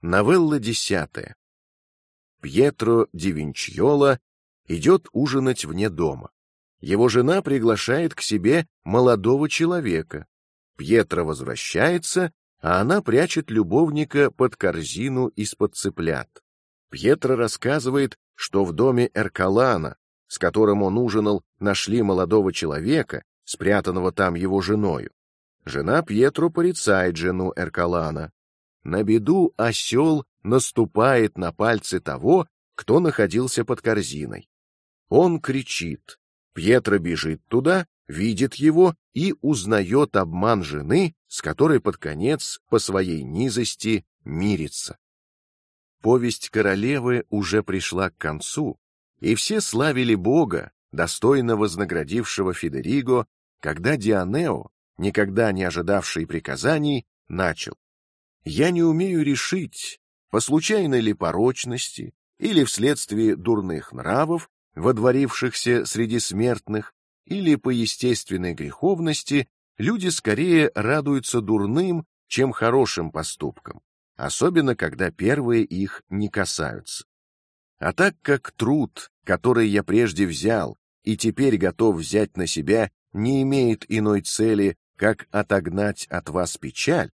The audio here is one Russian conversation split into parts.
Новелла десятая. Пьетро ди идет ужинать вне дома. Его жена приглашает к себе молодого человека. Пьетро возвращается, а она прячет любовника под корзину из-под цыплят. Пьетро рассказывает, что в доме Эркалана, с которым он ужинал, нашли молодого человека, спрятанного там его женою. Жена Пьетро порицает жену Эркалана. На беду осел наступает на пальцы того, кто находился под корзиной. Он кричит. Пьетро бежит туда, видит его и узнает обман жены, с которой под конец по своей низости мирится. Повесть королевы уже пришла к концу, и все славили Бога, достойно вознаградившего Федериго, когда Дианео, никогда не ожидавший приказаний, начал: "Я не умею решить, по случайной ли порочности или вследствие дурных нравов, водворившихся среди смертных, или по естественной греховности, люди скорее радуются дурным, чем хорошим поступкам, особенно когда первые их не касаются. А так как труд, который я прежде взял и теперь готов взять на себя, не имеет иной цели, как отогнать от вас печаль,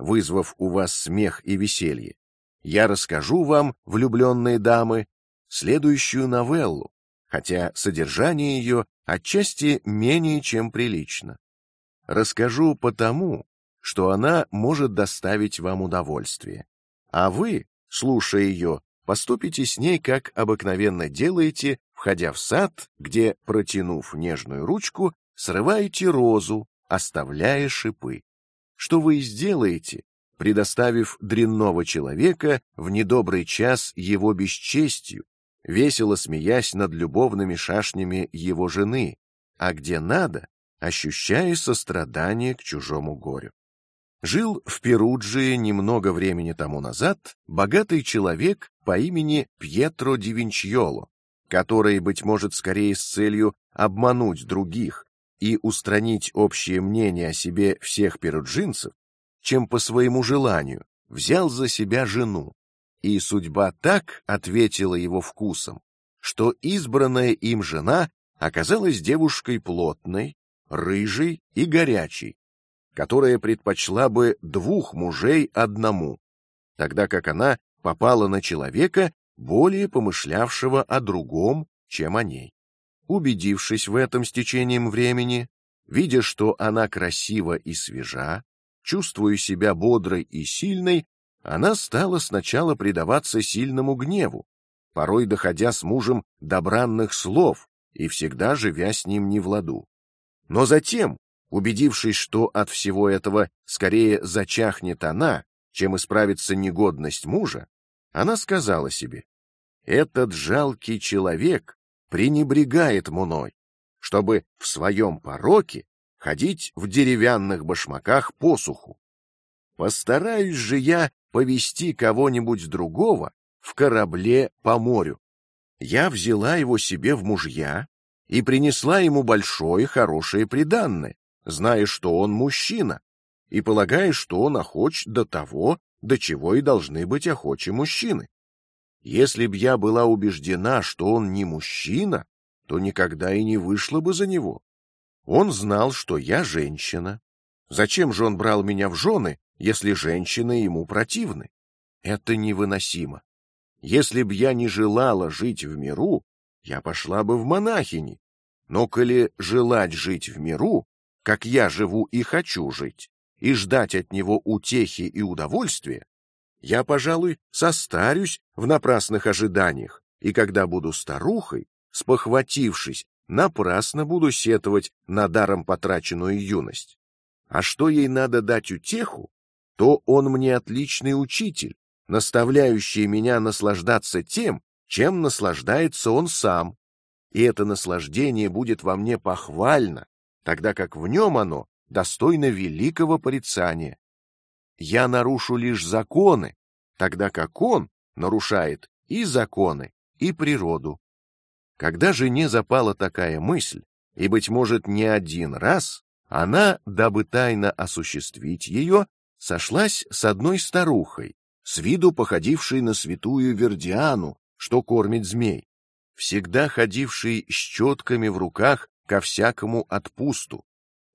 вызвав у вас смех и веселье, я расскажу вам, влюбленные дамы, следующую новеллу, хотя содержание ее отчасти менее чем прилично. Расскажу потому, что она может доставить вам удовольствие, а вы, слушая ее, поступите с ней, как обыкновенно делаете, входя в сад, где, протянув нежную ручку, срываете розу, оставляя шипы. Что вы сделаете, предоставив дрянного человека в недобрый час его бесчестью, весело смеясь над любовными шашнями его жены, а где надо, ощущая сострадание к чужому горю. Жил в Перуджии немного времени тому назад богатый человек по имени Пьетро ди Винчьоло, который, быть может, скорее с целью обмануть других и устранить общее мнение о себе всех перуджинцев, чем по своему желанию, взял за себя жену, и судьба так ответила его вкусом, что избранная им жена оказалась девушкой плотной, рыжей и горячей, которая предпочла бы двух мужей одному, тогда как она попала на человека, более помышлявшего о другом, чем о ней. Убедившись в этом с течением времени, видя, что она красива и свежа, Чувствуя себя бодрой и сильной, она стала сначала предаваться сильному гневу, порой доходя с мужем до бранных слов и всегда живя с ним не в ладу. Но затем, убедившись, что от всего этого скорее зачахнет она, чем исправится негодность мужа, она сказала себе: этот жалкий человек пренебрегает мной, чтобы в своем пороке ходить в деревянных башмаках по суху. Постараюсь же я повести кого-нибудь другого в корабле по морю. Я взяла его себе в мужья и принесла ему большое хорошее приданное, зная, что он мужчина, и полагая, что он охоч до того, до чего и должны быть охочи мужчины. Если б я была убеждена, что он не мужчина, то никогда и не вышла бы за него. Он знал, что я женщина. Зачем же он брал меня в жены, если женщины ему противны? Это невыносимо. Если б я не желала жить в миру, я пошла бы в монахини. Но коли желать жить в миру, как я живу и хочу жить, и ждать от него утехи и удовольствия, я, пожалуй, состарюсь в напрасных ожиданиях, и когда буду старухой, спохватившись напрасно буду сетовать на даром потраченную юность. А что ей надо дать утеху, то он мне отличный учитель, наставляющий меня наслаждаться тем, чем наслаждается он сам. И это наслаждение будет во мне похвально, тогда как в нем оно достойно великого порицания. Я нарушу лишь законы, тогда как он нарушает и законы, и природу. Когда жене запала такая мысль, и быть может не один раз, она, дабы тайно осуществить ее, сошлась с одной старухой, с виду походивший на святую Вердиану, что кормит змей, всегда ходивший с четками в руках ко всякому отпусту,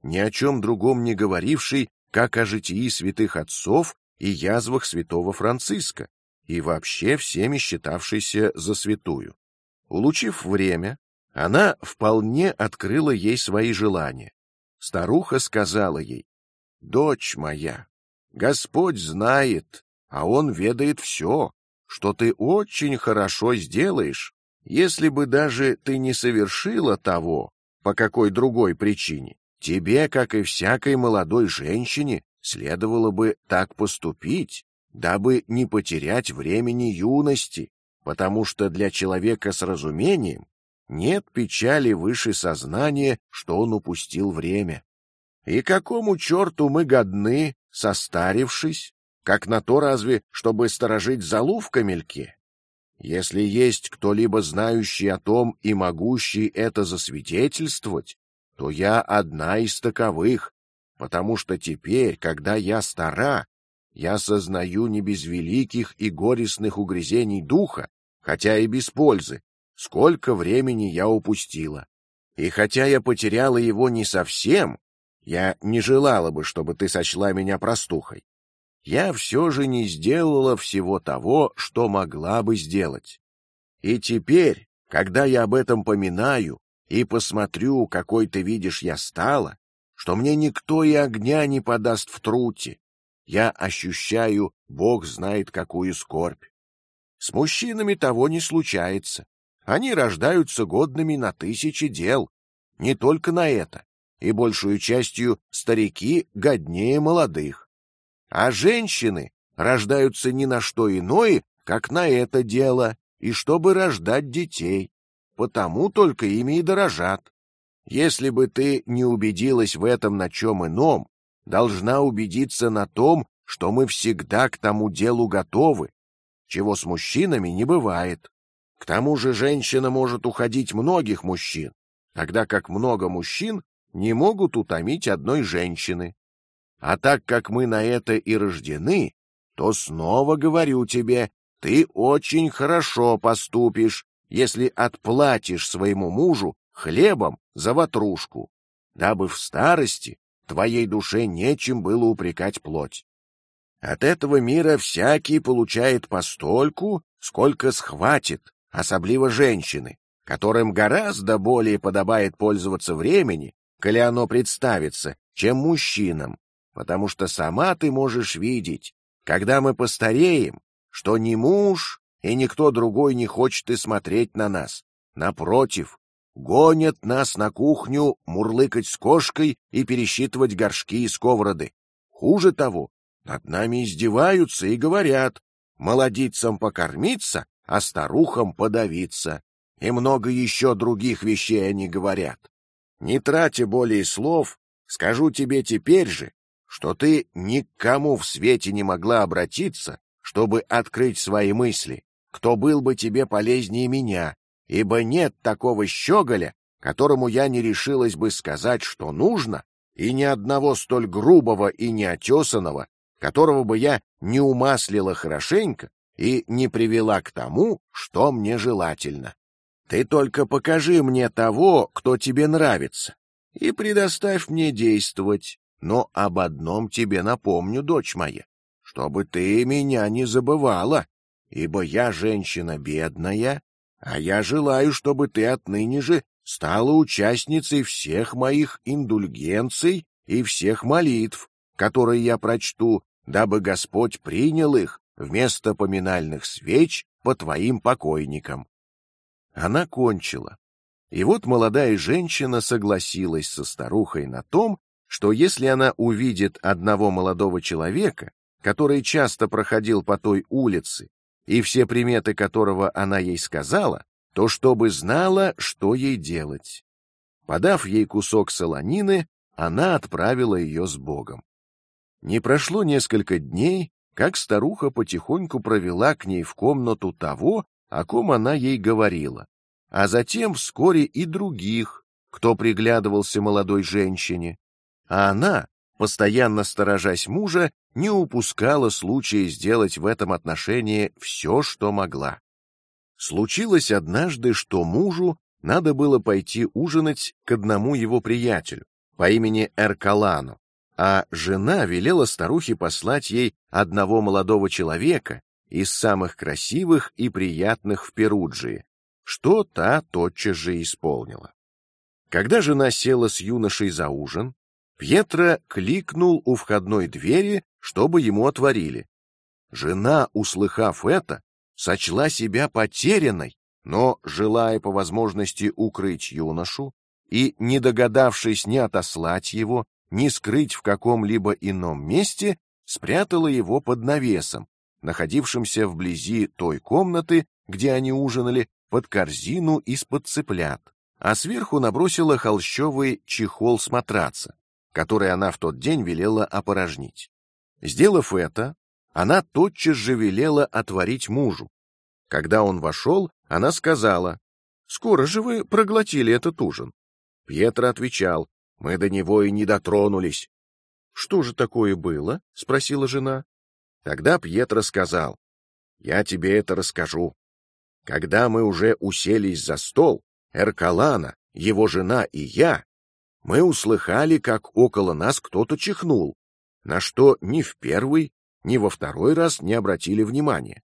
ни о чем другом не говоривший, как о житии святых отцов и язвах святого Франциска, и вообще всеми считавшийся за святую. Улучив время, она вполне открыла ей свои желания. Старуха сказала ей: "Дочь моя, Господь знает, а Он ведает все, что ты очень хорошо сделаешь, если бы даже ты не совершила того по какой другой причине. Тебе, как и всякой молодой женщине, следовало бы так поступить, дабы не потерять времени юности, потому что для человека с разумением нет печали выше сознания, что он упустил время. И какому черту мы годны, состарившись, как на то разве, чтобы сторожить залу в камельке? Если есть кто-либо знающий о том и могущий это засвидетельствовать, то я одна из таковых, потому что теперь, когда я стара, я сознаю не без великих и горестных угрызений духа, хотя и без пользы, сколько времени я упустила. И хотя я потеряла его не совсем, я не желала бы, чтобы ты сочла меня простухой. Я все же не сделала всего того, что могла бы сделать. И теперь, когда я об этом поминаю и посмотрю, какой ты видишь я стала, что мне никто и огня не подаст в труте, я ощущаю, Бог знает какую скорбь. С мужчинами того не случается. Они рождаются годными на тысячи дел, не только на это, и большую частью старики годнее молодых. А женщины рождаются ни на что иное, как на это дело, и чтобы рождать детей, потому только ими и дорожат. Если бы ты не убедилась в этом на чем ином, должна убедиться на том, что мы всегда к тому делу готовы, чего с мужчинами не бывает. К тому же женщина может уходить многих мужчин, тогда как много мужчин не могут утомить одной женщины. А так как мы на это и рождены, то снова говорю тебе, ты очень хорошо поступишь, если отплатишь своему мужу хлебом за ватрушку, дабы в старости твоей душе нечем было упрекать плоть. От этого мира всякий получает постольку, сколько схватит, особливо женщины, которым гораздо более подобает пользоваться времени, коли оно представится, чем мужчинам, потому что сама ты можешь видеть, когда мы постареем, что ни муж и никто другой не хочет и смотреть на нас. Напротив, гонят нас на кухню мурлыкать с кошкой и пересчитывать горшки и сковороды. Хуже того, над нами издеваются и говорят: молодицам покормиться, а старухам подавиться. И много еще других вещей они говорят. Не тратя более слов, скажу тебе теперь же, что ты никому в свете не могла обратиться, чтобы открыть свои мысли, кто был бы тебе полезнее меня, ибо нет такого щеголя, которому я не решилась бы сказать, что нужно, и ни одного столь грубого и неотесанного, которого бы я не умаслила хорошенько и не привела к тому, что мне желательно. Ты только покажи мне того, кто тебе нравится, и предоставь мне действовать. Но об одном тебе напомню, дочь моя, чтобы ты меня не забывала, ибо я женщина бедная, а я желаю, чтобы ты отныне же стала участницей всех моих индульгенций и всех молитв, которые я прочту, дабы Господь принял их вместо поминальных свеч по твоим покойникам. Она кончила, и вот молодая женщина согласилась со старухой на том, что если она увидит одного молодого человека, который часто проходил по той улице, и все приметы которого она ей сказала, то чтобы знала, что ей делать. Подав ей кусок солонины, она отправила ее с Богом. Не прошло несколько дней, как старуха потихоньку провела к ней в комнату того, о ком она ей говорила, а затем вскоре и других, кто приглядывался молодой женщине, а она, постоянно сторожась мужа, не упускала случая сделать в этом отношении все, что могла. Случилось однажды, что мужу надо было пойти ужинать к одному его приятелю по имени Эркалану, а жена велела старухе послать ей одного молодого человека из самых красивых и приятных в Перуджии, что та тотчас же исполнила. Когда жена села с юношей за ужин, Пьетро кликнул у входной двери, чтобы ему отворили. Жена, услыхав это, сочла себя потерянной, но, желая по возможности укрыть юношу и не догадавшись ни отослать его, ни скрыть в каком-либо ином месте, спрятала его под навесом, находившимся вблизи той комнаты, где они ужинали, под корзину из-под цыплят, а сверху набросила холщовый чехол с матраца, который она в тот день велела опорожнить. Сделав это, она тотчас же велела отворить мужу. Когда он вошел, она сказала: "Скоро же вы проглотили этот ужин". Пьетро отвечал: "Мы до него и не дотронулись". Что же такое было? – спросила жена. Тогда Пьетро сказал: "Я тебе это расскажу. Когда мы уже уселись за стол, Эркалана, его жена и я, мы услыхали, как около нас кто-то чихнул, на что ни в первый, ни во второй раз не обратили внимания.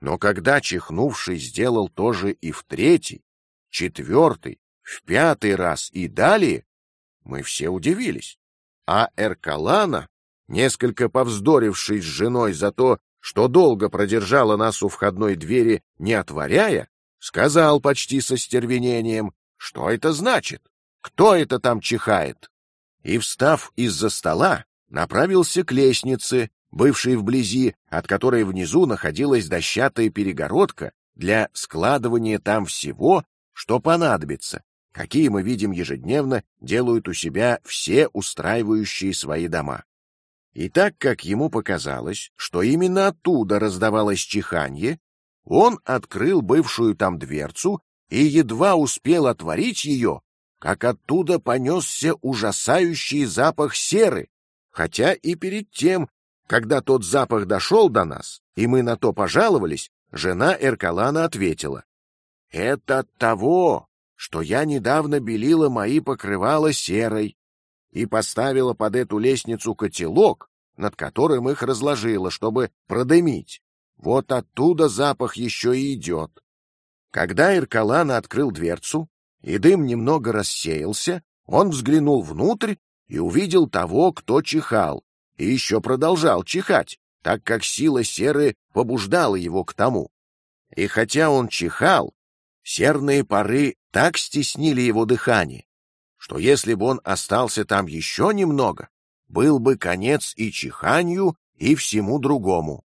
Но когда чихнувший сделал то же и в третий, четвертый, в пятый раз и далее, мы все удивились. А Эркалана, несколько повздоривший с женой за то, что долго продержала нас у входной двери, не отворяя, сказал почти со стервенением, что это значит, кто это там чихает, и встав из-за стола, направился к лестнице, бывшей вблизи, от которой внизу находилась дощатая перегородка для складывания там всего, что понадобится, какие мы видим ежедневно делают у себя все устраивающие свои дома. И так как ему показалось, что именно оттуда раздавалось чиханье, он открыл бывшую там дверцу и едва успел отворить ее, как оттуда понесся ужасающий запах серы, хотя и перед тем когда тот запах дошел до нас, и мы на то пожаловались, жена Эркалана ответила: "Это от того, что я недавно белила мои покрывала серой и поставила под эту лестницу котелок, над которым их разложила, чтобы продымить. Вот оттуда запах еще и идет. Когда Иркалана открыл дверцу и дым немного рассеялся, он взглянул внутрь и увидел того, кто чихал, и еще продолжал чихать, так как сила серы побуждала его к тому. И хотя он чихал, серные пары так стеснили его дыхание, что если бы он остался там еще немного, был бы конец и чиханью, и всему другому.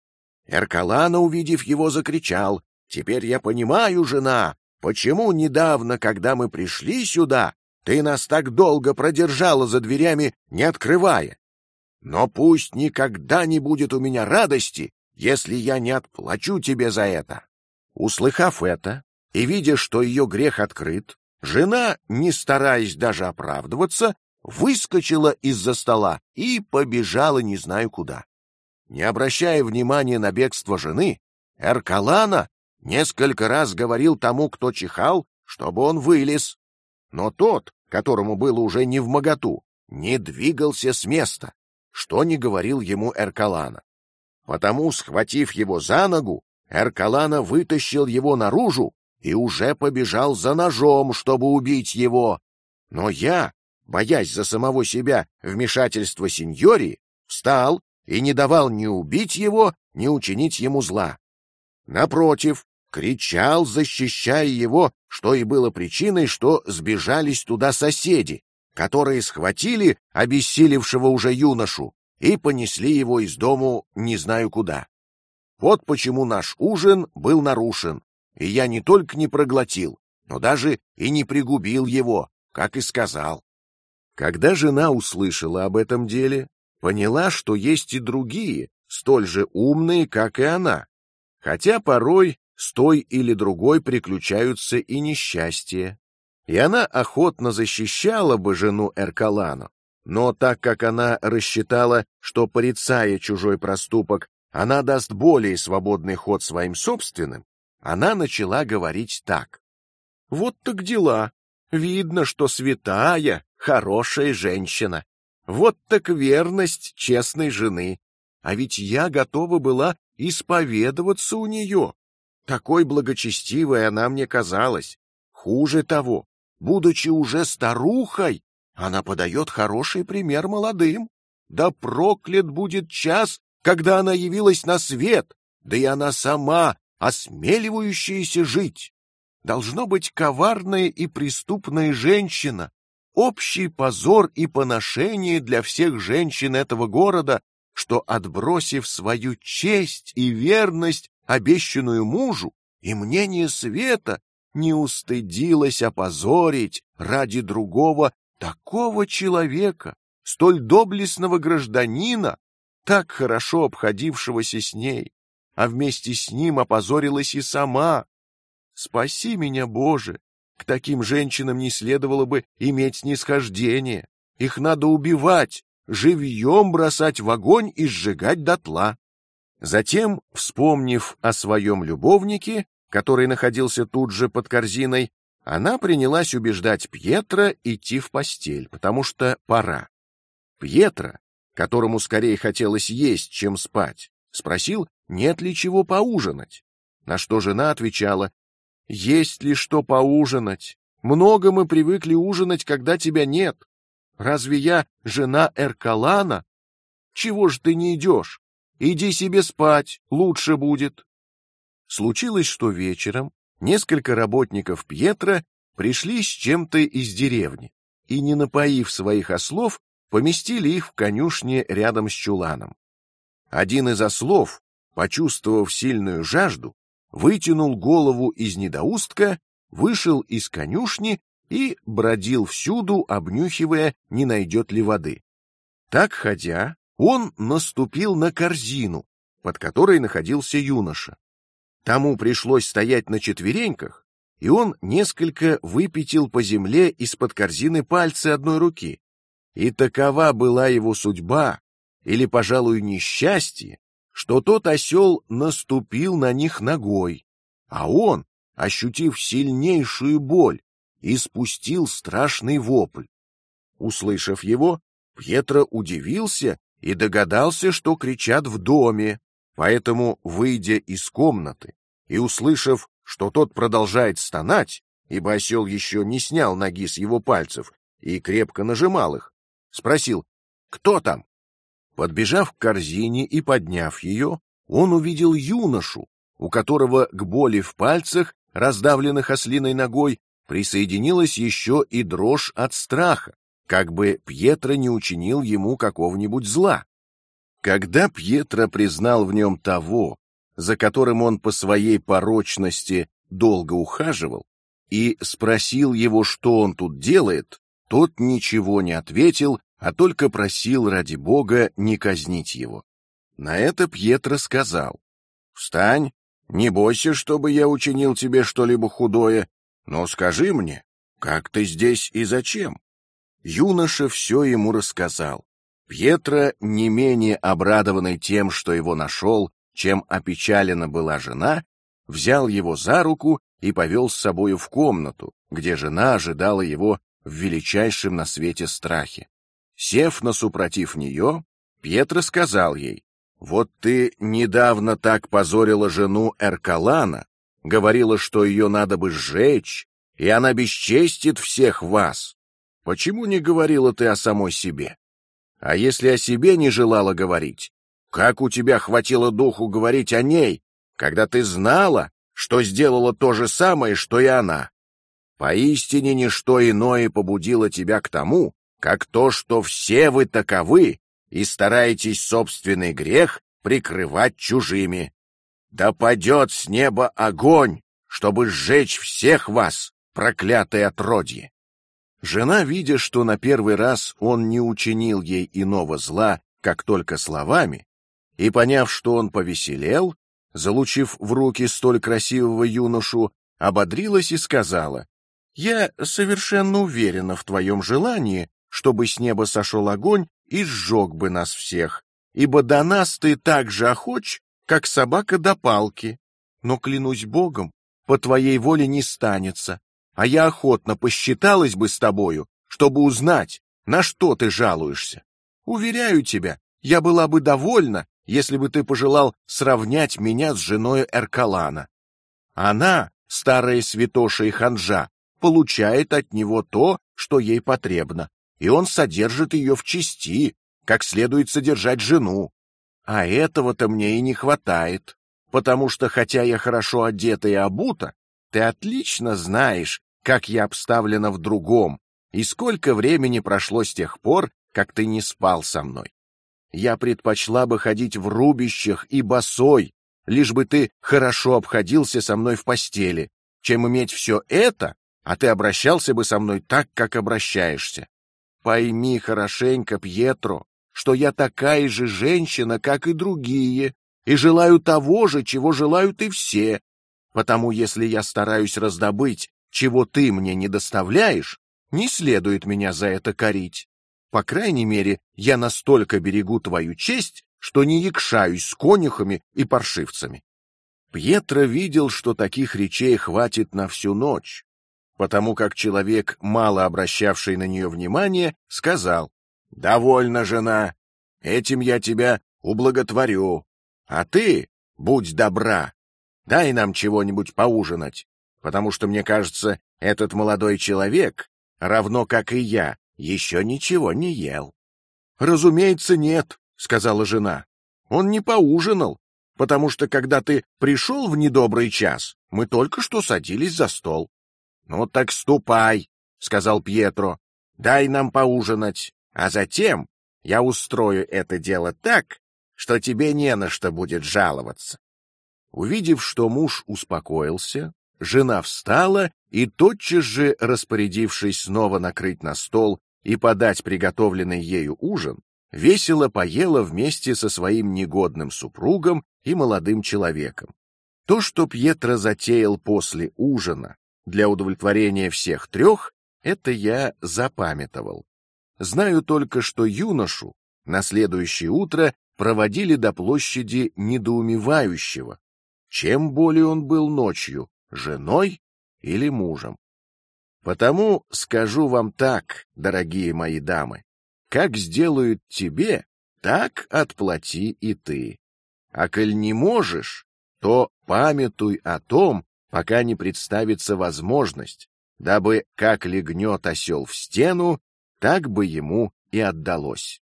Эркалана, увидев его, закричал: "Теперь я понимаю, жена, почему недавно, когда мы пришли сюда, ты нас так долго продержала за дверями, не открывая. Но пусть никогда не будет у меня радости, если я не отплачу тебе за это. Услыхав это и видя, что ее грех открыт, жена, не стараясь даже оправдываться, выскочила из-за стола и побежала не знаю куда. Не обращая внимания на бегство жены, Эркалана несколько раз говорил тому, кто чихал, чтобы он вылез, но тот, которому было уже не в моготу, не двигался с места что не говорил ему Эркалана. Потому, схватив его за ногу, Эркалана вытащил его наружу и уже побежал за ножом, чтобы убить его. Но я, боясь за самого себя вмешательства сеньори, встал и не давал ни убить его, ни учинить ему зла. Напротив, кричал, защищая его, что и было причиной, что сбежались туда соседи, которые схватили обессилевшего уже юношу и понесли его из дому не знаю куда. Вот почему наш ужин был нарушен, и я не только не проглотил, но даже и не пригубил его, как и сказал. Когда жена услышала об этом деле, поняла, что есть и другие, столь же умные, как и она, хотя порой с той или другой приключаются и несчастья, и она охотно защищала бы жену Эркалану, но так как она рассчитала, что порицая чужой проступок, она даст более свободный ход своим собственным, она начала говорить так: "Вот так дела. Видно, что святая, хорошая женщина. Вот так верность честной жены. А ведь я готова была исповедоваться у нее. Такой благочестивой она мне казалась. Хуже того, будучи уже старухой, она подает хороший пример молодым. Да проклят будет час, когда она явилась на свет, да и она сама, осмеливающаяся жить. Должно быть коварная и преступная женщина, общий позор и поношение для всех женщин этого города, что отбросив свою честь и верность, обещанную мужу, и мнение света, не устыдилась опозорить ради другого такого человека, столь доблестного гражданина, так хорошо обходившегося с ней, а вместе с ним опозорилась и сама. Спаси меня, Боже! К таким женщинам не следовало бы иметь снисхождение. Их надо убивать, живьем бросать в огонь и сжигать дотла. Затем, вспомнив о своем любовнике, который находился тут же под корзиной, она принялась убеждать Пьетро идти в постель, потому что пора. Пьетро, которому скорее хотелось есть, чем спать, спросил, нет ли чего поужинать. На что жена отвечала: есть ли что поужинать? Много мы привыкли ужинать, когда тебя нет. Разве я жена Эркалана? Чего ж ты не идешь? Иди себе спать, лучше будет. Случилось, что вечером несколько работников Пьетра пришли с чем-то из деревни и, не напоив своих ослов, поместили их в конюшне рядом с чуланом. Один из ослов, почувствовав сильную жажду, вытянул голову из недоустка, вышел из конюшни и бродил всюду, обнюхивая, не найдет ли воды. Так ходя, он наступил на корзину, под которой находился юноша. Тому пришлось стоять на четвереньках, и он несколько выпятил по земле из-под корзины пальцы одной руки. И такова была его судьба, или, пожалуй, несчастье, что тот осел наступил на них ногой, а он, ощутив сильнейшую боль, испустил страшный вопль. Услышав его, Пьетро удивился и догадался, что кричат в доме, Поэтому, выйдя из комнаты и услышав, что тот продолжает стонать, ибо осел еще не снял ноги с его пальцев и крепко нажимал их, спросил: "Кто там?" Подбежав к корзине и подняв ее, он увидел юношу, у которого к боли в пальцах, раздавленных ослиной ногой, присоединилась еще и дрожь от страха, как бы Пьетро не учинил ему какого-нибудь зла. Когда Пьетро признал в нем того, за которым он по своей порочности долго ухаживал, и спросил его, что он тут делает, тот ничего не ответил, а только просил ради Бога не казнить его. На это Пьетро сказал: "Встань, не бойся, чтобы я учинил тебе что-либо худое, но скажи мне, как ты здесь и зачем?" Юноша все ему рассказал. Пьетро, не менее обрадованный тем, что его нашел, чем опечалена была жена, взял его за руку и повел с собою в комнату, где жена ожидала его в величайшем на свете страхе. Сев на супротив нее, Пьетро сказал ей: "Вот ты недавно так позорила жену Эркалана, говорила, что ее надо бы сжечь, и она бесчестит всех вас. Почему не говорила ты о самой себе?" А если о себе не желала говорить, как у тебя хватило духу говорить о ней, когда ты знала, что сделала то же самое, что и она? Поистине ничто иное побудило тебя к тому, как то, что все вы таковы и стараетесь собственный грех прикрывать чужими. Да падет с неба огонь, чтобы сжечь всех вас, проклятое отродье. Жена, видя, что на первый раз он не учинил ей иного зла, как только словами, и поняв, что он повеселел, залучив в руки столь красивого юношу, ободрилась и сказала: "Я совершенно уверена в твоем желании, чтобы с неба сошел огонь и сжег бы нас всех, ибо до нас ты так же охоч, как собака до палки. Но клянусь Богом, по твоей воле не станется, а я охотно посчиталась бы с тобою, чтобы узнать, на что ты жалуешься. Уверяю тебя, я была бы довольна, если бы ты пожелал сравнять меня с женой Эркалана. Она, старая святоша и ханжа, получает от него то, что ей потребно, и он содержит ее в чести, как следует содержать жену. А этого-то мне и не хватает, потому что хотя я хорошо одета и обута, ты отлично знаешь, как я обставлена в другом, и сколько времени прошло с тех пор, как ты не спал со мной. Я предпочла бы ходить в рубищах и босой, лишь бы ты хорошо обходился со мной в постели, чем иметь все это, а ты обращался бы со мной так, как обращаешься. Пойми хорошенько, Пьетро, что я такая же женщина, как и другие, и желаю того же, чего желают и все. Потому если я стараюсь раздобыть, чего ты мне не доставляешь, не следует меня за это корить. По крайней мере, я настолько берегу твою честь, что не якшаюсь с конюхами и паршивцами. Пьетро видел, что таких речей хватит на всю ночь, потому как человек, мало обращавший на нее внимание, сказал: "Довольно, жена, этим я тебя ублаготворю, а ты будь добра, дай нам чего-нибудь поужинать, потому что мне кажется, этот молодой человек, равно как и я, еще ничего не ел. Разумеется, нет, сказала жена. Он не поужинал, потому что когда ты пришел в недобрый час, мы только что садились за стол. Ну так ступай, сказал Пьетро, дай нам поужинать, а затем я устрою это дело так, что тебе не на что будет жаловаться. Увидев, что муж успокоился, жена встала и тотчас же, распорядившись снова накрыть на стол и подать приготовленный ею ужин, весело поела вместе со своим негодным супругом и молодым человеком. То, что Пьетро затеял после ужина для удовлетворения всех трех, это я запамятовал. Знаю только, что юношу на следующее утро проводили до площади недоумевающего, чем более он был ночью, женой или мужем. Потому скажу вам так, дорогие мои дамы, как сделают тебе, так отплати и ты. А коль не можешь, то памятуй о том, пока не представится возможность, дабы как легнет осел в стену, так бы ему и отдалось.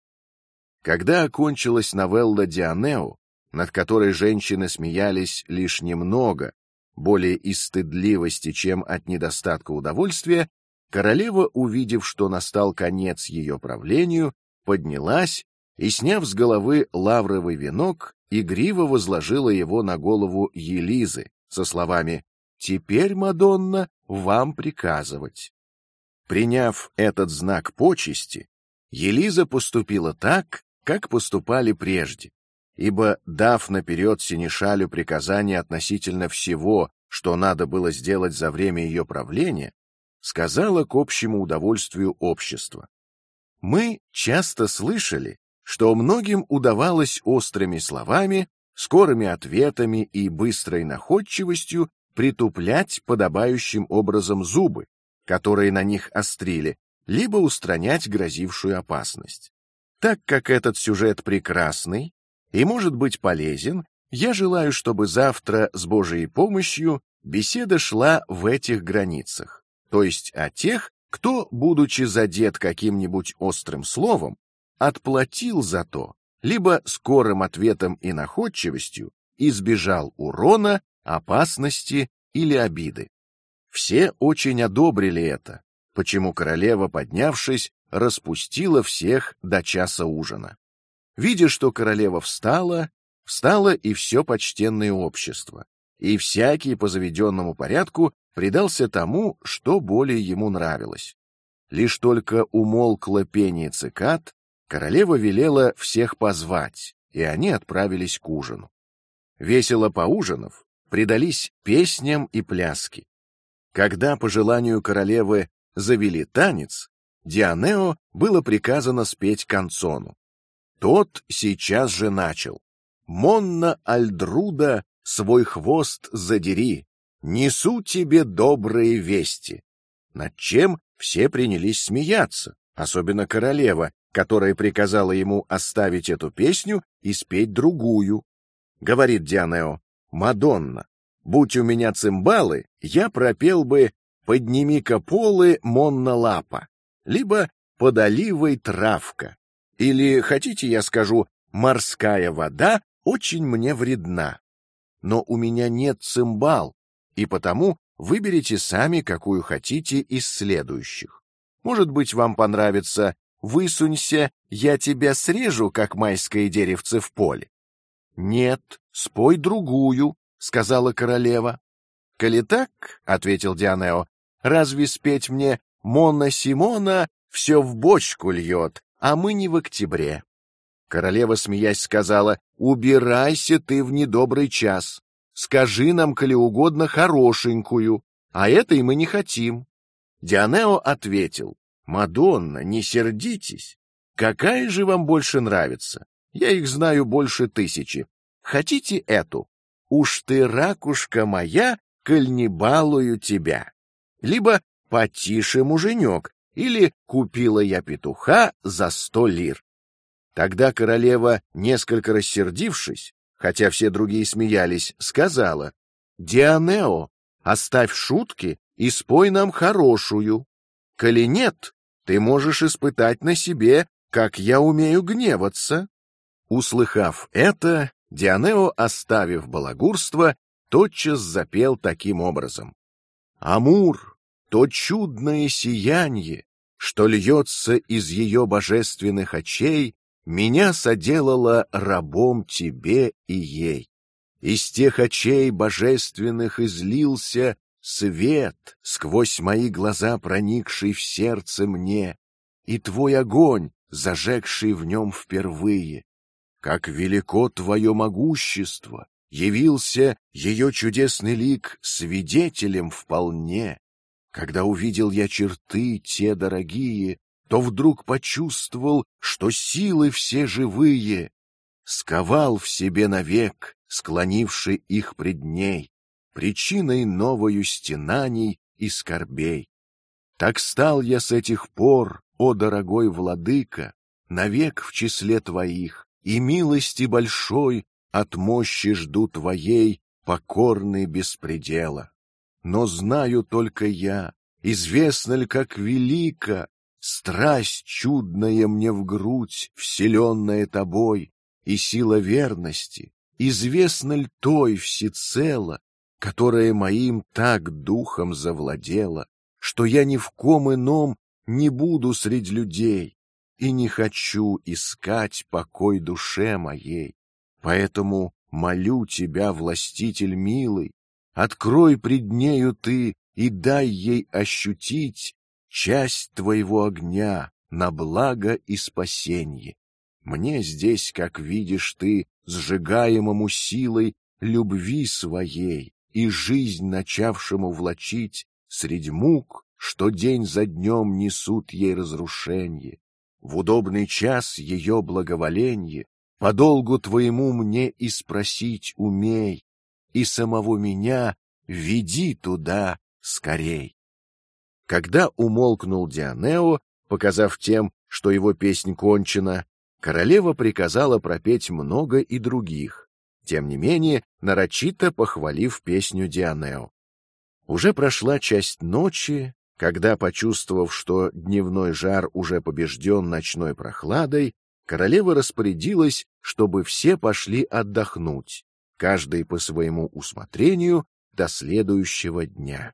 Когда окончилась новелла Дианео, над которой женщины смеялись лишь немного, более из стыдливости, чем от недостатка удовольствия, королева, увидев, что настал конец ее правлению, поднялась и, сняв с головы лавровый венок, игриво возложила его на голову Елизы со словами: "Теперь, Мадонна, вам приказывать". Приняв этот знак почести, Елиза поступила так, как поступали прежде, ибо дав наперед синешалю приказание относительно всего, что надо было сделать за время ее правления, сказала к общему удовольствию общества: мы часто слышали, что многим удавалось острыми словами, скорыми ответами и быстрой находчивостью притуплять подобающим образом зубы, которые на них острили, либо устранять грозившую опасность. Так как этот сюжет прекрасный, и может быть полезен, я желаю, чтобы завтра с Божьей помощью беседа шла в этих границах, то есть о тех, кто, будучи задет каким-нибудь острым словом, отплатил за то, либо скорым ответом и находчивостью избежал урона, опасности или обиды. Все очень одобрили это, почему королева, поднявшись, распустила всех до часа ужина. Видя, что королева встала, встало и все почтенное общество, и всякий по заведенному порядку предался тому, что более ему нравилось. Лишь только умолкло пение цикад, королева велела всех позвать, и они отправились к ужину. Весело поужинав, предались песням и пляске. Когда по желанию королевы завели танец, Дианео было приказано спеть канцону. Тот сейчас же начал: Монна Альдруда, свой хвост задери, несу тебе добрые вести. Над чем все принялись смеяться, особенно королева, которая приказала ему оставить эту песню и спеть другую. Говорит Дианео: Мадонна, будь у меня цимбалы, я пропел бы "Подними-ка полы, Монна Лапа", либо "Под оливой травка", или хотите, я скажу "Морская вода очень мне вредна, но у меня нет цимбал, и потому выберите сами, какую хотите из следующих. Может быть, вам понравится «Высунься, я тебя срежу, как майское деревце в поле». Нет, спой другую, сказала королева. Коли так, ответил Дианео, разве спеть мне Мона Симона все в бочку льет, а мы не в октябре. Королева, смеясь, сказала: "Убирайся ты в недобрый час. Скажи нам, коли угодно, хорошенькую, а этой мы не хотим". Дианео ответил: "Мадонна, не сердитесь. Какая же вам больше нравится? Я их знаю больше тысячи. Хотите эту? Уж ты ракушка моя, коль не балую тебя. Либо потише муженек, или купила я петуха за сто лир. Тогда королева, несколько рассердившись, хотя все другие смеялись, сказала: Дианео, оставь шутки и спой нам хорошую. Коли нет, ты можешь испытать на себе, как я умею гневаться. Услыхав это, Дианео, оставив балагурство, тотчас запел таким образом: Амур, то чудное сияние, что льется из ее божественных очей, меня соделала рабом тебе и ей. Из тех очей божественных излился свет сквозь мои глаза проникший в сердце мне, и твой огонь, зажегший в нем впервые. Как велико твое могущество! Явился ее чудесный лик свидетелем вполне. Когда увидел я черты те дорогие, то вдруг почувствовал, что силы все живые сковал в себе навек, склонивший их пред ней, причиной новою стенаний и скорбей. Так стал я с этих пор, о дорогой владыка, навек в числе твоих, и милости большой от мощи жду твоей, покорный беспредела. Но знаю только я, известно ли, как велика Страсть чудная мне в грудь, вселенная тобой, и сила верности, известна ль той всецело, которая моим так духом завладела, что я ни в ком ином не буду среди людей и не хочу искать покой душе моей. Поэтому молю тебя, властитель милый, открой пред нею ты и дай ей ощутить часть твоего огня на благо и спасение. Мне здесь, как видишь ты, сжигаемому силой любви своей и жизнь начавшему влачить среди мук, что день за днем несут ей разрушение. В удобный час ее благоволенье по долгу твоему мне и спросить умей, и самого меня веди туда скорей. Когда умолкнул Дианео, показав тем, что его песнь кончена, королева приказала пропеть много и других, тем не менее нарочито похвалив песню Дианео. Уже прошла часть ночи, когда, почувствовав, что дневной жар уже побежден ночной прохладой, королева распорядилась, чтобы все пошли отдохнуть, каждый по своему усмотрению до следующего дня.